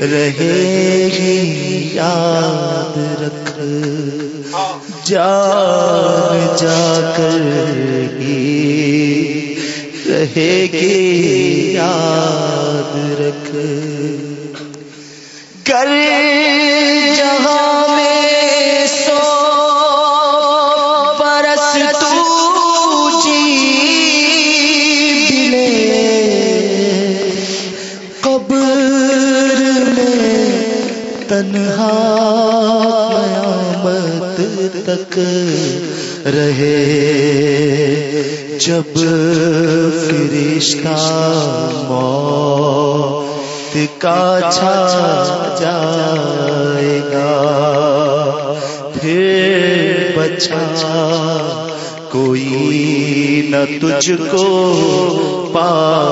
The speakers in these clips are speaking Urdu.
رہے گی یاد رکھ۔ جا جا کر ہی رہے گی یاد رکھ۔ گر تنہا قیامت تک رہے۔ جب فرشتہ موت کا چھا جائے گا، پھر بچا کوئی نہ تجھ کو پا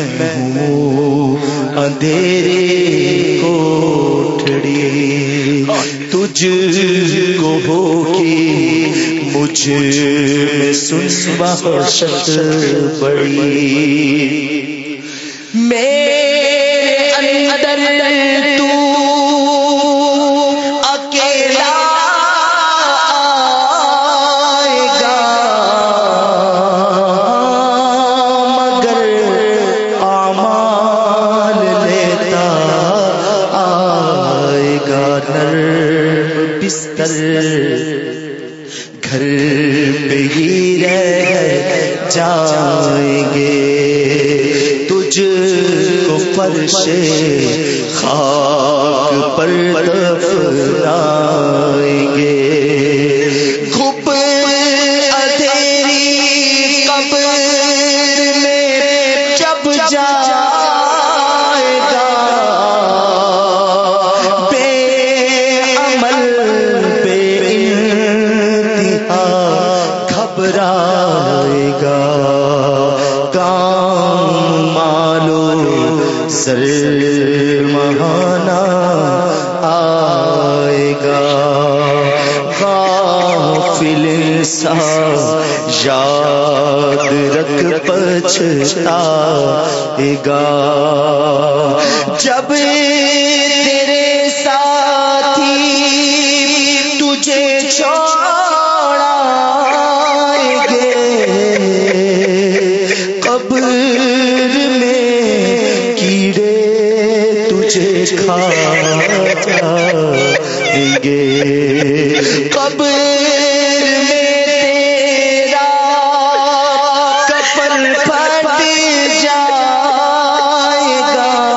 مجھ کو ہو کی مجھ میں سن بہشت میرے اندر جائیں گے۔ تجھ کو فرش خاک پر لائیں گے۔ گھپ قبر جب جا سر مہانا آئے گا۔ غافل سا یاد رکھ پچھتا گا جب جائیں گے قبر میں تیرا کفن گا۔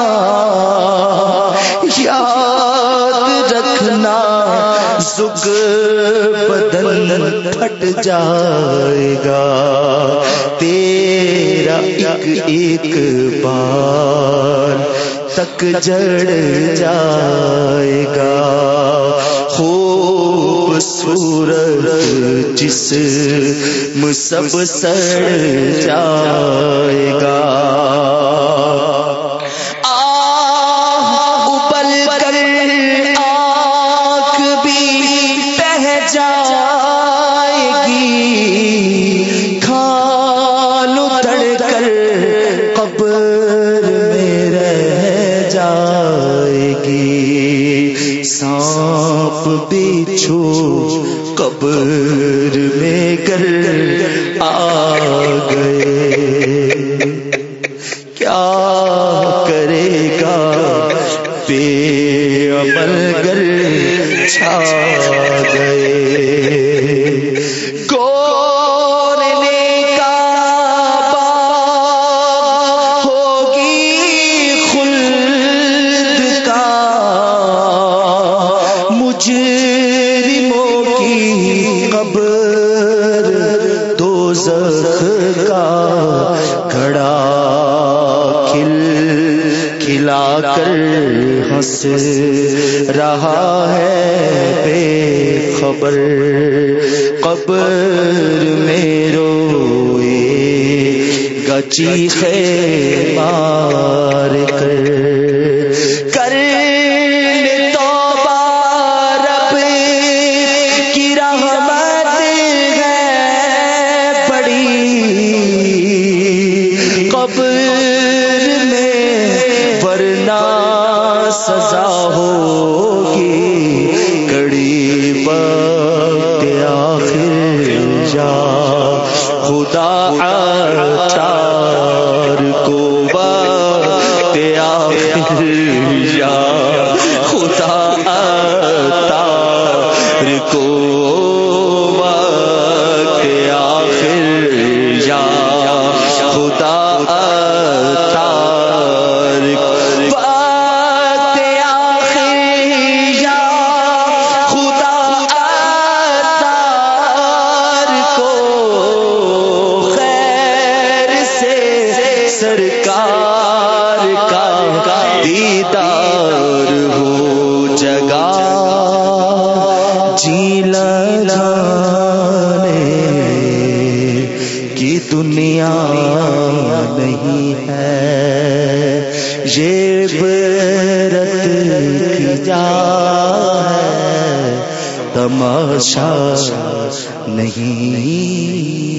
یاد رکھنا، زگ بدن پھٹ جائے گا۔ تیرا ایک ایک تک جڑ جائے گا۔ خوب سورت جس مسب سڑ جائے گا۔ سانپ بچھو قبر میں کی قبر دو کا کھڑا کھل کھلا کر ہنس رہا ہے بے خبر قبر میرو گچی سے مار کر نہیں ہے۔ یہ برت جا ہے۔ تماشا نہیں